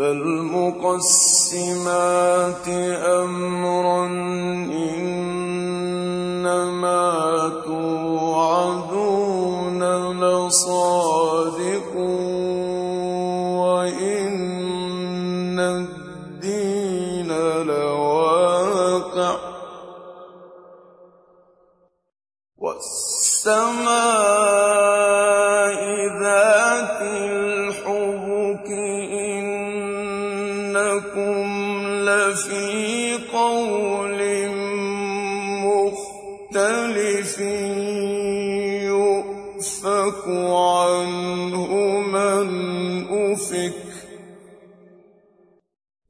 فالمقسمات أمرا مختلف يؤفك عنه من أفك.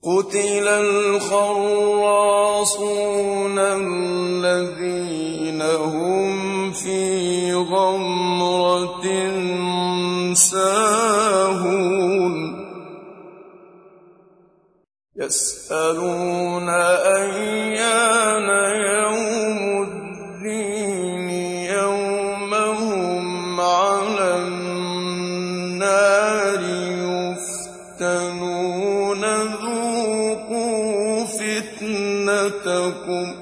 قتل الخراصون الذين هم في غمرة ساهون. يسألون أيان فتنتكم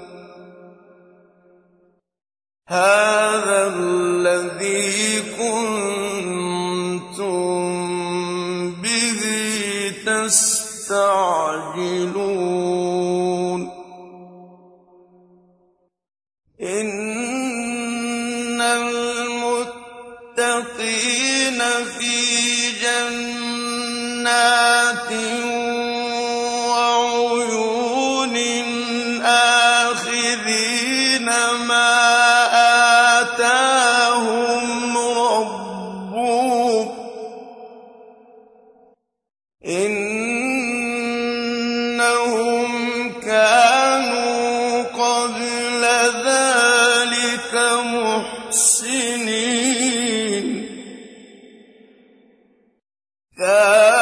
هذا الذي كنتم به تستعجلون. إن المتقين في جنات كانوا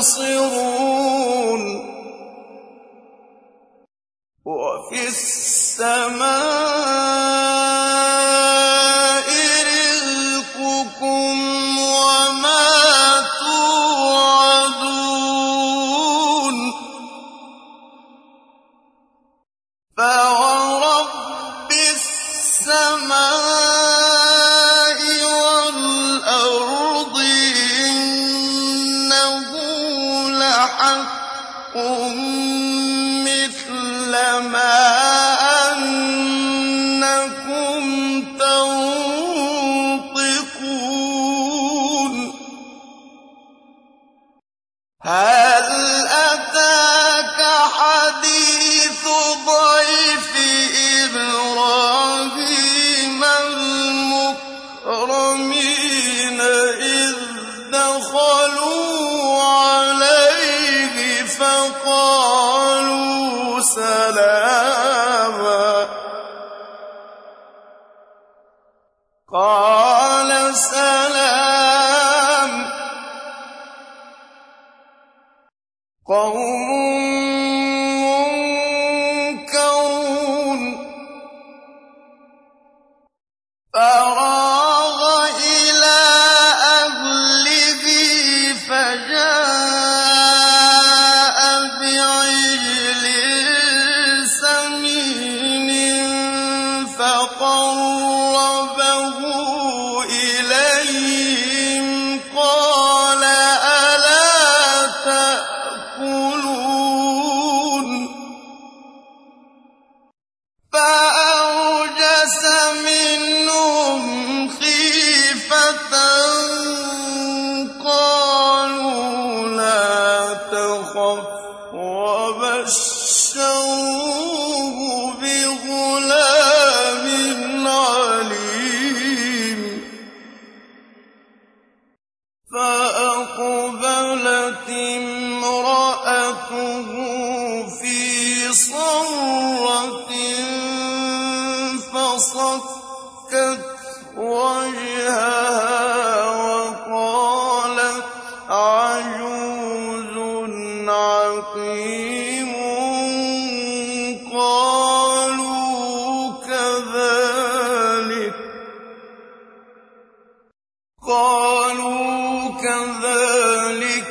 تبصرون وفي السماء مثل قَالَ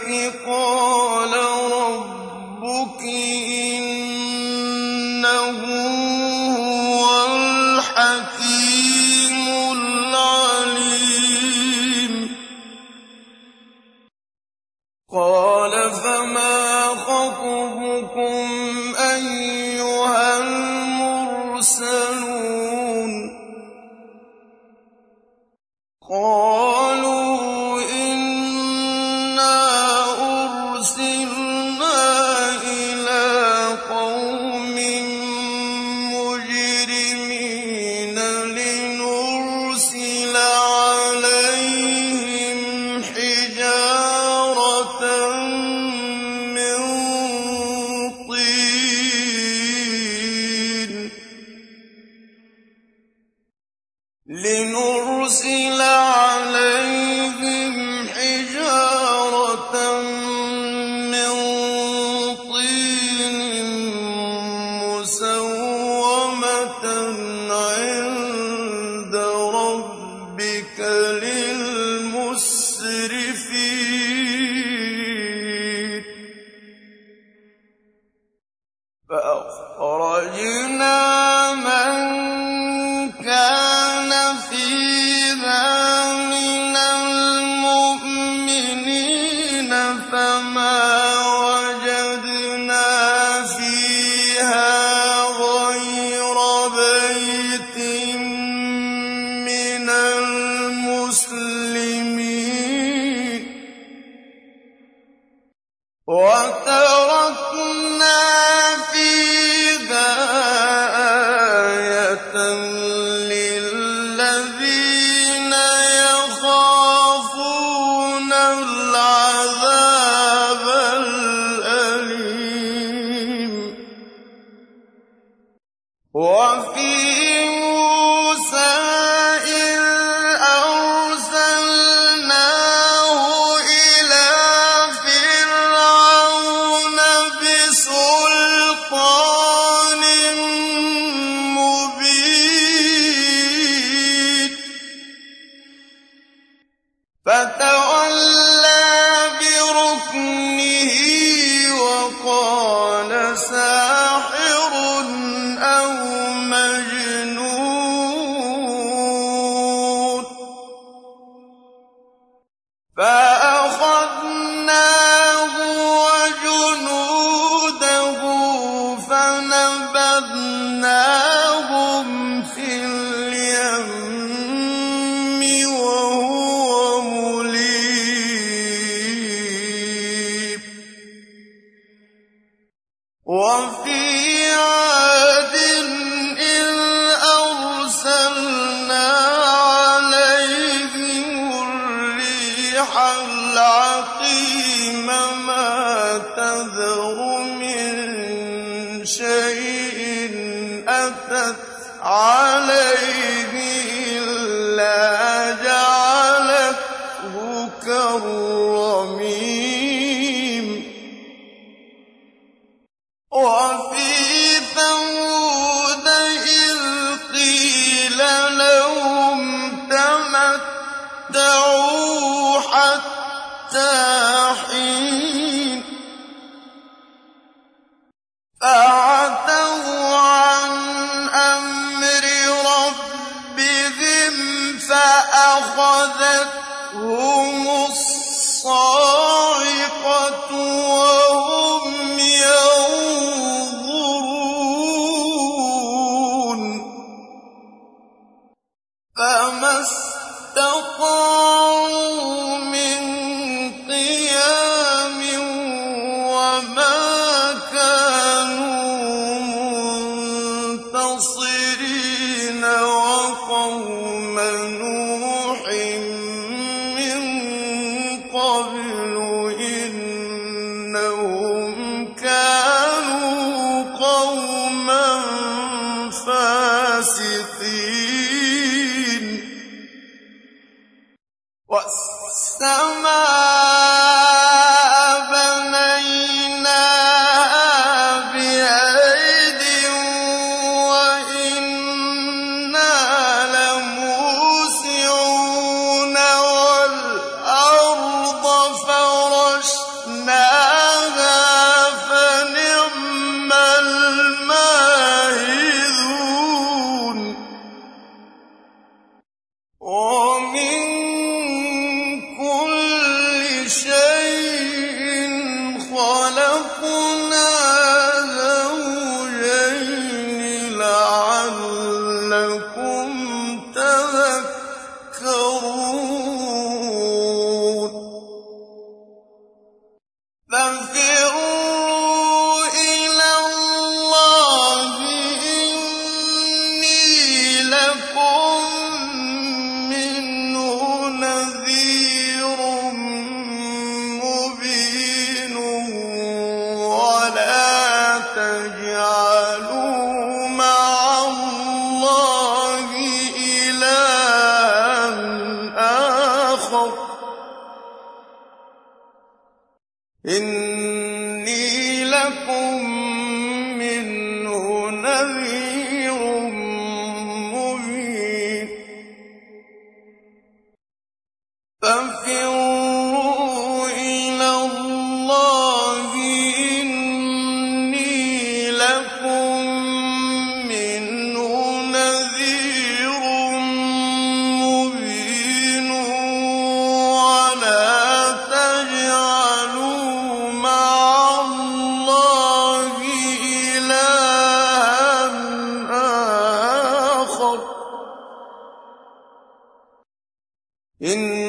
كَذَٰلِكِ مُّسَوَّمَةً الْمُسْلِمِينَ مِن شَيْءٍ أَتَتْ عَلَيْهِ إِلَّا فأخذتهم الصاعقة وهم ينظرون. فما استطاعوا من قيام وما كانوا منتصرين وقوم ففي لكم إن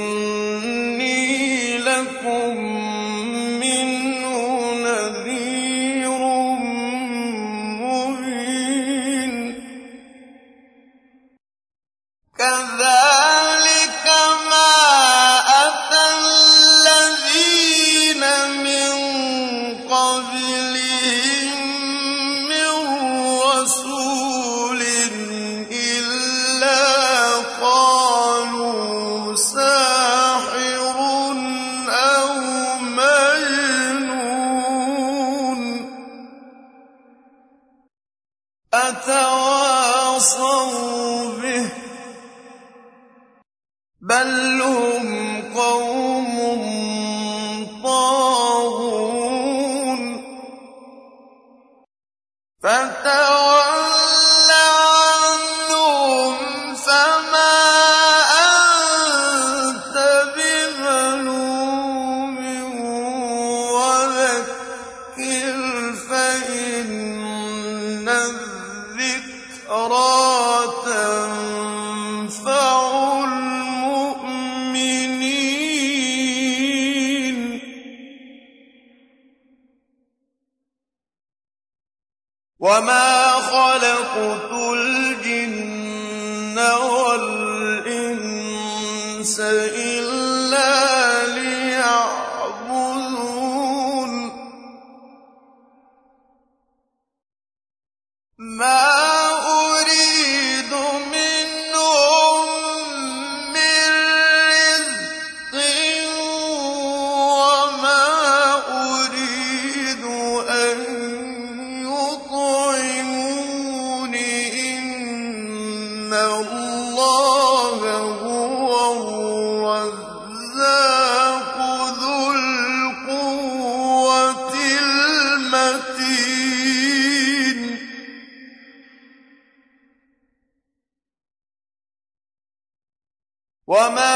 وَمَا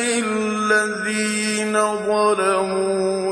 لِلَّذِينَ ظَلَمُوا